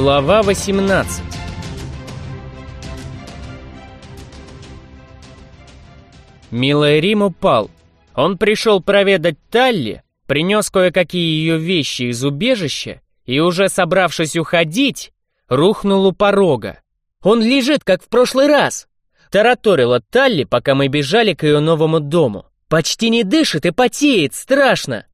Глава 18 Милая Рим упал. Он пришел проведать Талли, принес кое-какие ее вещи из убежища и, уже собравшись уходить, рухнул у порога. «Он лежит, как в прошлый раз!» Тараторила Талли, пока мы бежали к ее новому дому. «Почти не дышит и потеет, страшно!»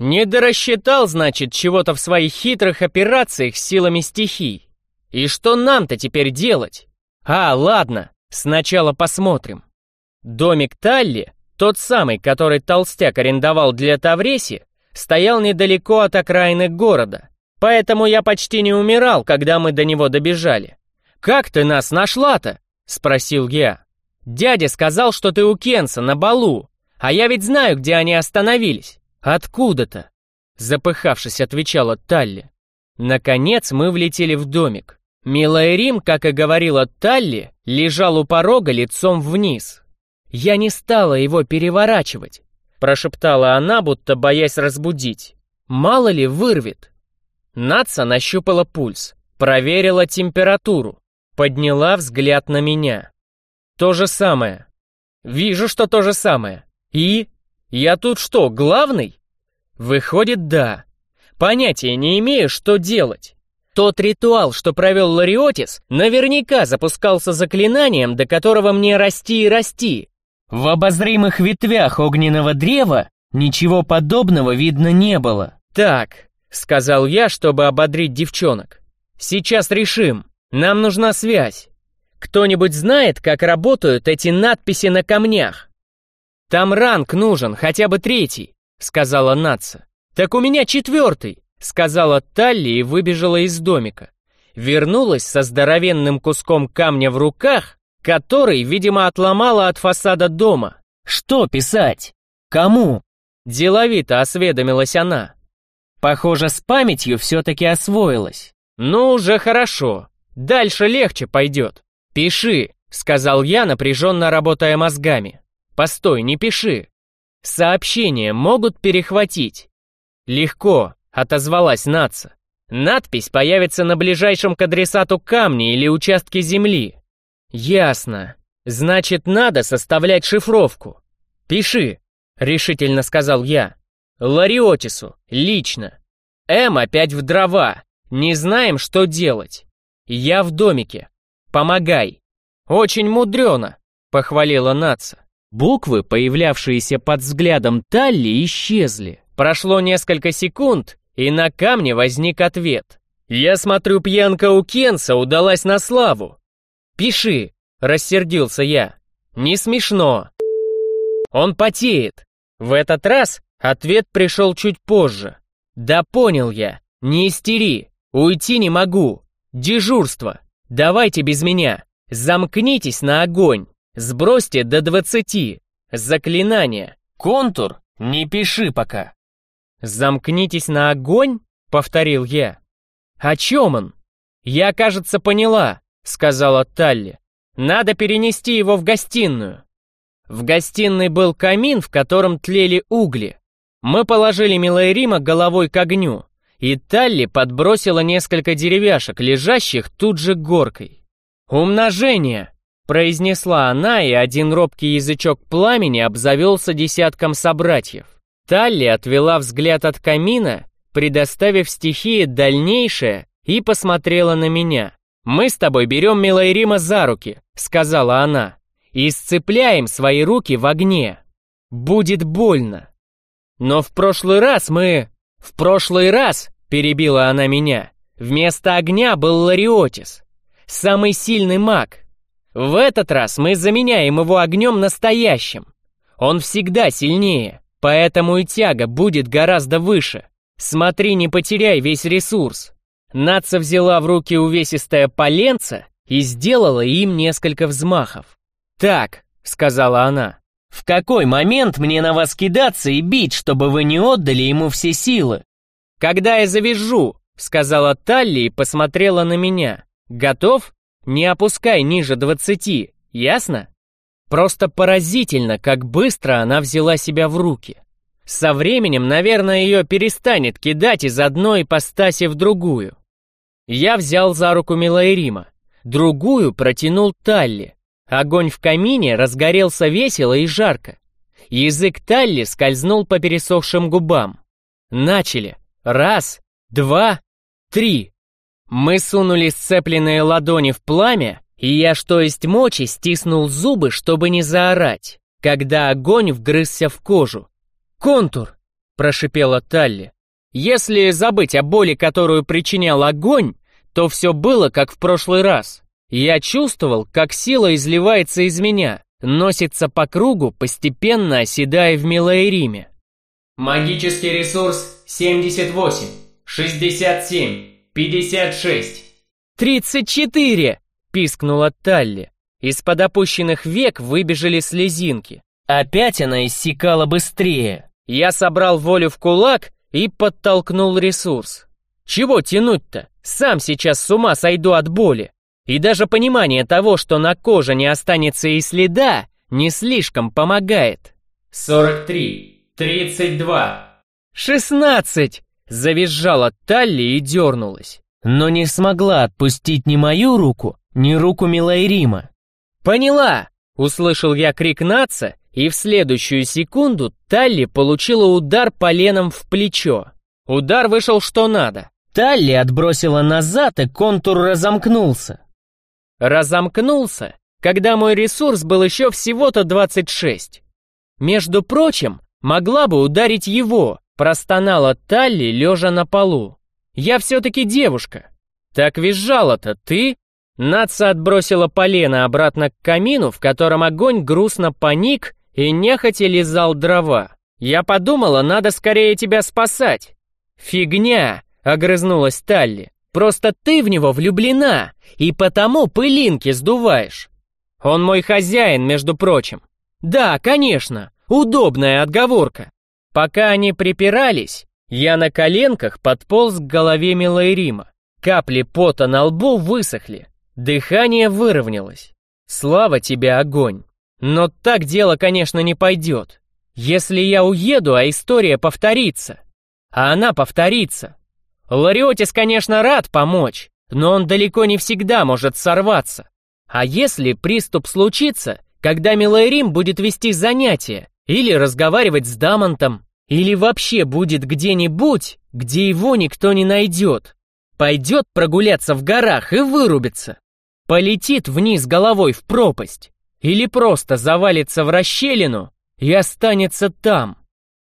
Не дорассчитал, значит, чего-то в своих хитрых операциях с силами стихий. И что нам-то теперь делать? А, ладно, сначала посмотрим. Домик Талли, тот самый, который толстяк арендовал для Тавреси, стоял недалеко от окраины города. Поэтому я почти не умирал, когда мы до него добежали. «Как ты нас нашла-то?» — спросил я. «Дядя сказал, что ты у Кенса на балу, а я ведь знаю, где они остановились. Откуда-то?» Запыхавшись, отвечала Талли. Наконец мы влетели в домик. Милая Рим, как и говорила Талли, лежал у порога лицом вниз. «Я не стала его переворачивать», прошептала она, будто боясь разбудить. «Мало ли вырвет». Наца нащупала пульс, проверила температуру, подняла взгляд на меня. То же самое. Вижу, что то же самое. И? Я тут что, главный? Выходит, да. Понятия не имею, что делать. Тот ритуал, что провел Лариотис, наверняка запускался заклинанием, до которого мне расти и расти. В обозримых ветвях огненного древа ничего подобного видно не было. «Так», — сказал я, чтобы ободрить девчонок. «Сейчас решим. Нам нужна связь. Кто-нибудь знает, как работают эти надписи на камнях?» «Там ранг нужен, хотя бы третий», — сказала Натса. «Так у меня четвертый», — сказала Талли и выбежала из домика. Вернулась со здоровенным куском камня в руках, который, видимо, отломала от фасада дома. «Что писать? Кому?» Деловито осведомилась она. Похоже, с памятью все-таки освоилась. «Ну, уже хорошо. Дальше легче пойдет. Пиши», — сказал я, напряженно работая мозгами. Постой, не пиши. Сообщения могут перехватить. Легко, отозвалась Наца. Надпись появится на ближайшем к адресату камне или участке земли. Ясно. Значит, надо составлять шифровку. Пиши, решительно сказал я. Лариотису, лично. М опять в дрова. Не знаем, что делать. Я в домике. Помогай. Очень мудрено, похвалила Наца. Буквы, появлявшиеся под взглядом Талли, исчезли. Прошло несколько секунд, и на камне возник ответ. «Я смотрю, пьянка у Кенса удалась на славу». «Пиши», — рассердился я. «Не смешно». «Он потеет». В этот раз ответ пришел чуть позже. «Да понял я. Не истери. Уйти не могу. Дежурство. Давайте без меня. Замкнитесь на огонь». Сбросьте до двадцати. Заклинание. Контур не пиши пока. Замкнитесь на огонь, повторил я. О чем он? Я, кажется, поняла, сказала Талли. Надо перенести его в гостиную. В гостиной был камин, в котором тлели угли. Мы положили Милайрима головой к огню, и Талли подбросила несколько деревяшек, лежащих тут же горкой. «Умножение!» Произнесла она, и один робкий язычок пламени обзавелся десятком собратьев. Талли отвела взгляд от камина, предоставив стихии дальнейшее, и посмотрела на меня. «Мы с тобой берем Милайрима за руки», — сказала она, «и сцепляем свои руки в огне. Будет больно». «Но в прошлый раз мы...» «В прошлый раз», — перебила она меня, «вместо огня был Лариотис, самый сильный маг, в этот раз мы заменяем его огнем настоящим. Он всегда сильнее, поэтому и тяга будет гораздо выше. Смотри, не потеряй весь ресурс. Наца взяла в руки увесистое поленце и сделала им несколько взмахов. «Так», — сказала она, — «в какой момент мне на вас кидаться и бить, чтобы вы не отдали ему все силы?» «Когда я завяжу», — сказала Талли и посмотрела на меня. «Готов?» Не опускай ниже двадцати, ясно? Просто поразительно, как быстро она взяла себя в руки. Со временем, наверное, ее перестанет кидать из одной ипостаси в другую. Я взял за руку Милайрима, другую протянул Талли. Огонь в камине разгорелся весело и жарко. Язык Талли скользнул по пересохшим губам. Начали. Раз, два, три. Мы сунули сцепленные ладони в пламя, и я, что есть мочи, стиснул зубы, чтобы не заорать, когда огонь вгрызся в кожу. «Контур!» – прошипела Талли. «Если забыть о боли, которую причинял огонь, то все было, как в прошлый раз. Я чувствовал, как сила изливается из меня, носится по кругу, постепенно оседая в Милаэриме. Магический ресурс 78, 67, 56. «Тридцать четыре!» — пискнула Талли. Из-под опущенных век выбежали слезинки. Опять она иссякала быстрее. Я собрал волю в кулак и подтолкнул ресурс. Чего тянуть-то? Сам сейчас с ума сойду от боли. И даже понимание того, что на коже не останется и следа, не слишком помогает. 43, 32. 16! Завизжала Талли и дернулась. Но не смогла отпустить ни мою руку, ни руку Милайрима. «Поняла!» — услышал я крик Наца, и в следующую секунду Талли получила удар поленом в плечо. Удар вышел что надо. Талли отбросила назад, и контур разомкнулся. Разомкнулся, когда мой ресурс был еще всего-то 26. Между прочим, могла бы ударить его, простонала Талли, лежа на полу. Я все-таки девушка. Так визжала-то ты? Наца отбросила полено обратно к камину, в котором огонь грустно паник и нехотя лизал дрова. Я подумала, надо скорее тебя спасать. Фигня, огрызнулась Талли. Просто ты в него влюблена, и потому пылинки сдуваешь. Он мой хозяин, между прочим. Да, конечно, удобная отговорка. Пока они припирались, я на коленках подполз к голове Милайрима. Капли пота на лбу высохли, дыхание выровнялось. Слава тебе, огонь. Но так дело, конечно, не пойдет. Если я уеду, а история повторится. А она повторится. Лариотис, конечно, рад помочь, но он далеко не всегда может сорваться. А если приступ случится, когда Милайрим будет вести занятия, или разговаривать с Дамонтом, или вообще будет где-нибудь, где его никто не найдет, пойдет прогуляться в горах и вырубится, полетит вниз головой в пропасть, или просто завалится в расщелину и останется там.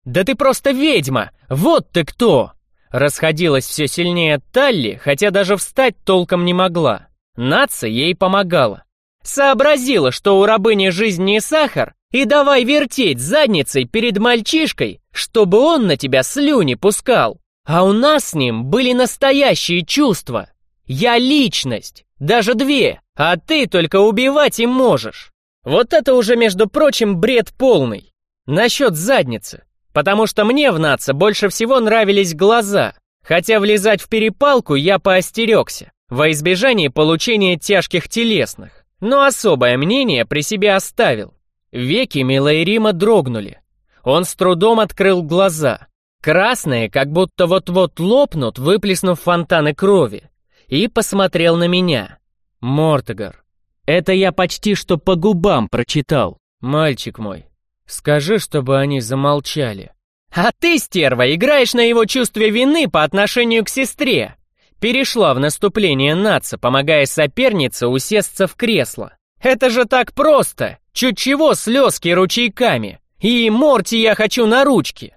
«Да ты просто ведьма! Вот ты кто!» Расходилась все сильнее Талли, хотя даже встать толком не могла. Наца ей помогала. Сообразила, что у рабыни жизнь не сахар, и давай вертеть задницей перед мальчишкой, чтобы он на тебя слюни пускал. А у нас с ним были настоящие чувства. Я личность, даже две, а ты только убивать им можешь. Вот это уже, между прочим, бред полный. Насчет задницы. Потому что мне в НАЦА больше всего нравились глаза, хотя влезать в перепалку я поостерегся, во избежание получения тяжких телесных. Но особое мнение при себе оставил. Веки Милайрима дрогнули. Он с трудом открыл глаза. Красные, как будто вот-вот лопнут, выплеснув фонтаны крови. И посмотрел на меня. Мортогар. Это я почти что по губам прочитал. Мальчик мой, Скажи, чтобы они замолчали. А ты, стерва, играешь на его чувстве вины по отношению к сестре. Перешла в наступление наца, помогая сопернице усесться в кресло. Это же так просто. Чуть чего слезки ручейками. И Морти я хочу на ручки.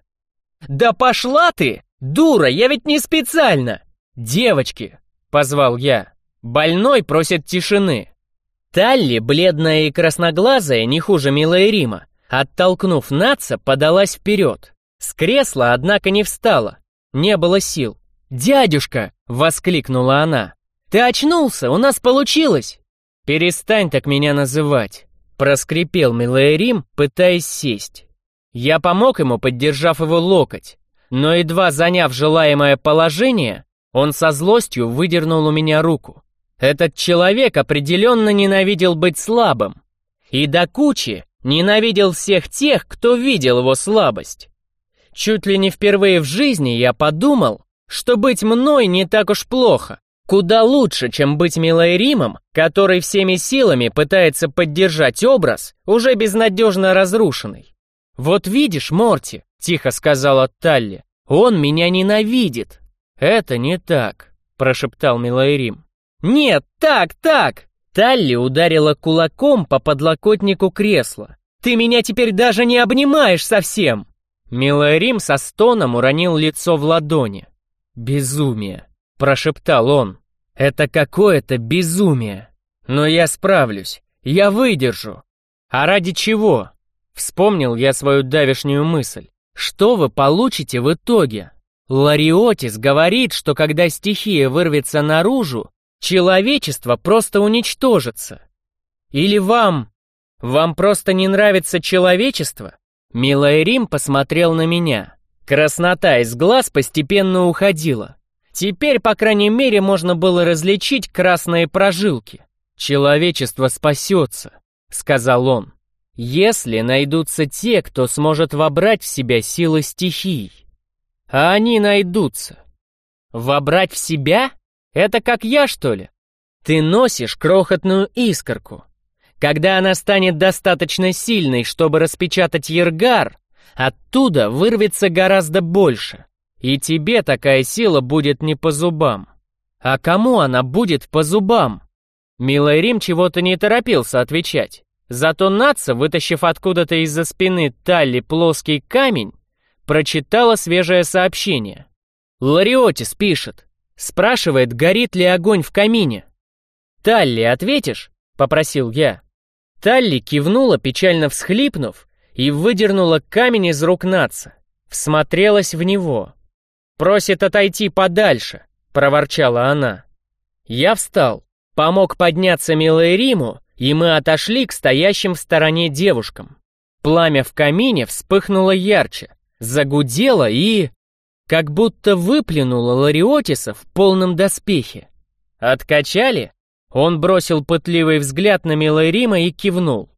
Да пошла ты! Дура, я ведь не специально. Девочки, позвал я. Больной просит тишины. Талли, бледная и красноглазая, не хуже милая Рима, Оттолкнув Наца, подалась вперед. С кресла, однако, не встала. Не было сил. «Дядюшка!» — воскликнула она. «Ты очнулся! У нас получилось!» «Перестань так меня называть!» — проскрипел Милаэрим, пытаясь сесть. Я помог ему, поддержав его локоть, но едва заняв желаемое положение, он со злостью выдернул у меня руку. Этот человек определенно ненавидел быть слабым. И до кучи Ненавидел всех тех, кто видел его слабость. Чуть ли не впервые в жизни я подумал, что быть мной не так уж плохо. Куда лучше, чем быть Милайримом, который всеми силами пытается поддержать образ, уже безнадежно разрушенный. «Вот видишь, Морти», — тихо сказала Талли, — «он меня ненавидит». «Это не так», — прошептал Милайрим. «Нет, так, так!» Талли ударила кулаком по подлокотнику кресла. «Ты меня теперь даже не обнимаешь совсем!» Милайрим со стоном уронил лицо в ладони. «Безумие!» — прошептал он. «Это какое-то безумие! Но я справлюсь, я выдержу!» «А ради чего?» Вспомнил я свою давешнюю мысль. «Что вы получите в итоге?» Лариотис говорит, что когда стихия вырвется наружу, Человечество просто уничтожится. Или вам... Вам просто не нравится человечество? Милая Рим посмотрел на меня. Краснота из глаз постепенно уходила. Теперь, по крайней мере, можно было различить красные прожилки. «Человечество спасется», — сказал он, «если найдутся те, кто сможет вобрать в себя силы стихий. А они найдутся». «Вобрать в себя?» Это как я, что ли? Ты носишь крохотную искорку. Когда она станет достаточно сильной, чтобы распечатать Ергар, оттуда вырвется гораздо больше. И тебе такая сила будет не по зубам. А кому она будет по зубам? Милый Рим чего-то не торопился отвечать. Зато Наца, вытащив откуда-то из-за спины Талли плоский камень, прочитала свежее сообщение. Лариотис пишет. Спрашивает, горит ли огонь в камине. «Талли, ответишь?» — попросил я. Талли кивнула, печально всхлипнув, и выдернула камень из рук Наца. Всмотрелась в него. «Просит отойти подальше», — проворчала она. Я встал, помог подняться милой Риму, и мы отошли к стоящим в стороне девушкам. Пламя в камине вспыхнуло ярче, загудело и... Как будто выплюнула Лариотиса в полном доспехе. «Откачали?» Он бросил пытливый взгляд на Милайрима и кивнул.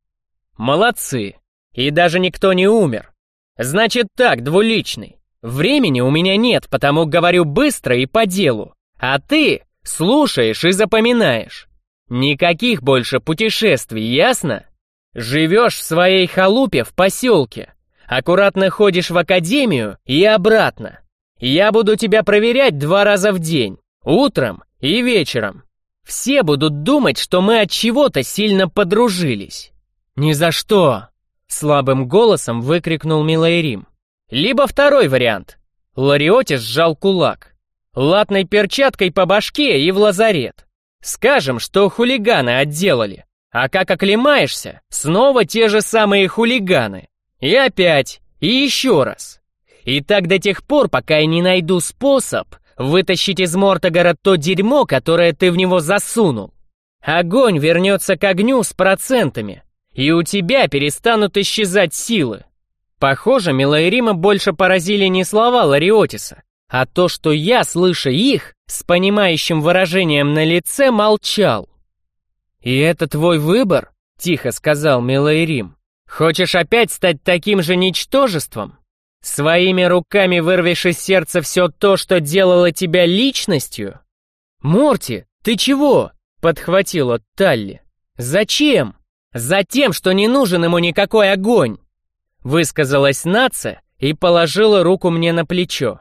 «Молодцы! И даже никто не умер. Значит так, двуличный. Времени у меня нет, потому говорю быстро и по делу. А ты слушаешь и запоминаешь. Никаких больше путешествий, ясно? Живешь в своей халупе в поселке. Аккуратно ходишь в академию и обратно. Я буду тебя проверять два раза в день, утром и вечером. Все будут думать, что мы от чего-то сильно подружились. Ни за что, слабым голосом выкрикнул Милайрим. Либо второй вариант. Лариотис сжал кулак. Латной перчаткой по башке и в лазарет. Скажем, что хулиганы отделали. А как оклемаешься, снова те же самые хулиганы. И опять, и еще раз. И так до тех пор, пока я не найду способ вытащить из Мортогара то дерьмо, которое ты в него засунул. Огонь вернется к огню с процентами, и у тебя перестанут исчезать силы. Похоже, Милайрима больше поразили не слова Лариотиса, а то, что я, слыша их, с понимающим выражением на лице молчал. «И это твой выбор?» — тихо сказал Милайрим. «Хочешь опять стать таким же ничтожеством?» Своими руками вырвешь из сердца все то, что делало тебя личностью? Морти, ты чего? Подхватила Талли. Зачем? Затем, что не нужен ему никакой огонь. Высказалась Наца и положила руку мне на плечо.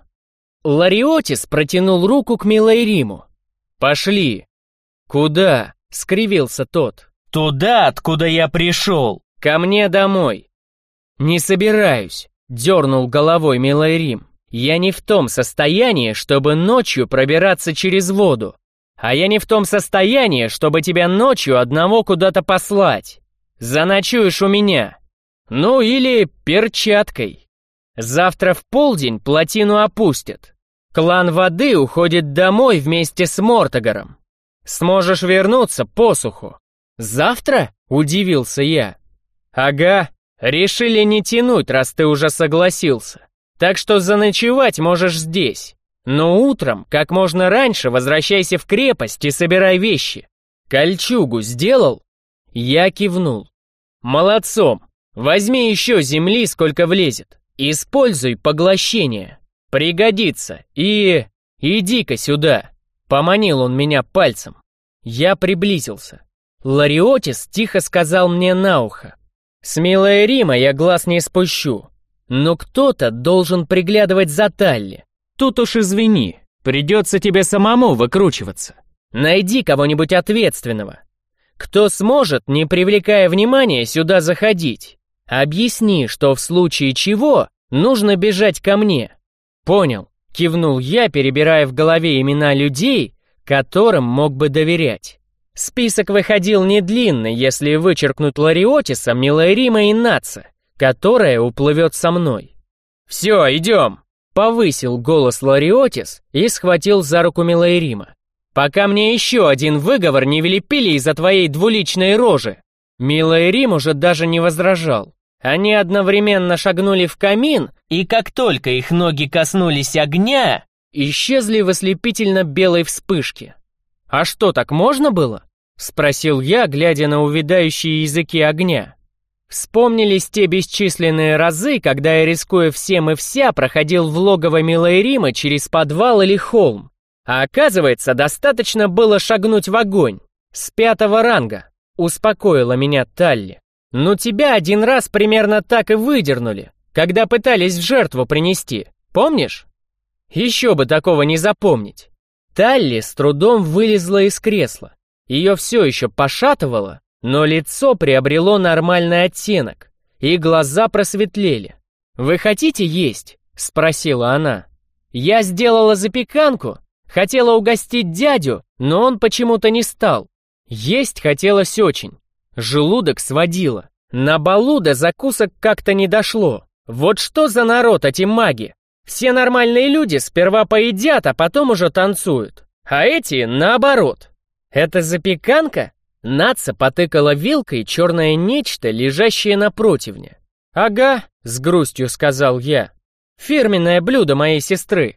Лариотис протянул руку к Милайриму. «Пошли!» «Куда?» — скривился тот. «Туда, откуда я пришел! Ко мне домой!» «Не собираюсь. Дернул головой Милайрим. Я не в том состоянии, чтобы ночью пробираться через воду. А я не в том состоянии, чтобы тебя ночью одного куда-то послать. Заночуешь у меня. Ну или перчаткой. Завтра в полдень плотину опустят. Клан воды уходит домой вместе с Мортогаром. Сможешь вернуться посуху. Завтра? Удивился я. Ага, Решили не тянуть, раз ты уже согласился. Так что заночевать можешь здесь. Но утром, как можно раньше, возвращайся в крепость и собирай вещи. Кольчугу сделал? Я кивнул. Молодцом. Возьми еще земли, сколько влезет. Используй поглощение. Пригодится. И... Иди-ка сюда. Поманил он меня пальцем. Я приблизился. Лариотис тихо сказал мне на ухо. «С милой Рима я глаз не спущу, но кто-то должен приглядывать за Талли. Тут уж извини, придется тебе самому выкручиваться. Найди кого-нибудь ответственного. Кто сможет, не привлекая внимания, сюда заходить. Объясни, что в случае чего нужно бежать ко мне. Понял, кивнул я, перебирая в голове имена людей, которым мог бы доверять. Список выходил не длинный, если вычеркнуть Лариотиса, Миларима и Наца, которая уплывет со мной. «Все, идем!» — повысил голос Лариотис и схватил за руку Миларима. «Пока мне еще один выговор не велепили из-за твоей двуличной рожи!» Милаирим уже даже не возражал. Они одновременно шагнули в камин, и как только их ноги коснулись огня, исчезли в ослепительно белой вспышке. «А что, так можно было?» Спросил я, глядя на увядающие языки огня. Вспомнились те бесчисленные разы, когда я, рискуя всем и вся, проходил в логово Милой Рима через подвал или холм. А оказывается, достаточно было шагнуть в огонь. С пятого ранга. Успокоила меня Талли. Но тебя один раз примерно так и выдернули, когда пытались в жертву принести. Помнишь? Еще бы такого не запомнить. Талли с трудом вылезла из кресла. Ее все еще пошатывало, но лицо приобрело нормальный оттенок, и глаза просветлели. «Вы хотите есть?» — спросила она. «Я сделала запеканку, хотела угостить дядю, но он почему-то не стал. Есть хотелось очень. Желудок сводило. На балу до закусок как-то не дошло. Вот что за народ эти маги? Все нормальные люди сперва поедят, а потом уже танцуют. А эти наоборот. «Это запеканка?» Наца потыкала вилкой черное нечто, лежащее на противне. «Ага», — с грустью сказал я. «Фирменное блюдо моей сестры».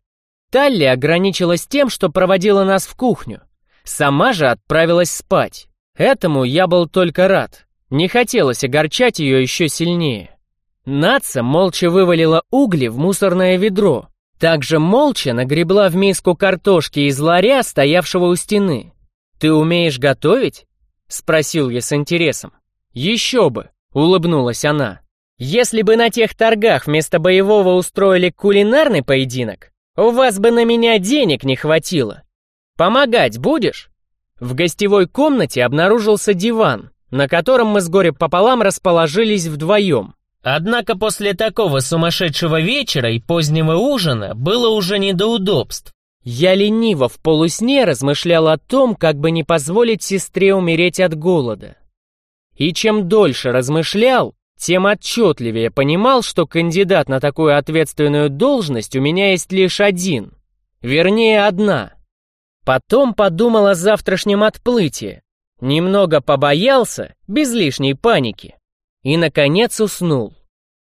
Талли ограничилась тем, что проводила нас в кухню. Сама же отправилась спать. Этому я был только рад. Не хотелось огорчать ее еще сильнее. Наца молча вывалила угли в мусорное ведро. Также молча нагребла в миску картошки из ларя, стоявшего у стены. «Ты умеешь готовить?» — спросил я с интересом. «Еще бы!» — улыбнулась она. «Если бы на тех торгах вместо боевого устроили кулинарный поединок, у вас бы на меня денег не хватило. Помогать будешь?» В гостевой комнате обнаружился диван, на котором мы с горя пополам расположились вдвоем. Однако после такого сумасшедшего вечера и позднего ужина было уже не до удобств. Я лениво в полусне размышлял о том, как бы не позволить сестре умереть от голода. И чем дольше размышлял, тем отчетливее понимал, что кандидат на такую ответственную должность у меня есть лишь один. Вернее, одна. Потом подумал о завтрашнем отплытии. Немного побоялся, без лишней паники. И, наконец, уснул.